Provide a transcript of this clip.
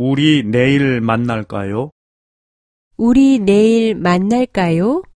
우리 내일 만날까요? 우리 내일 만날까요?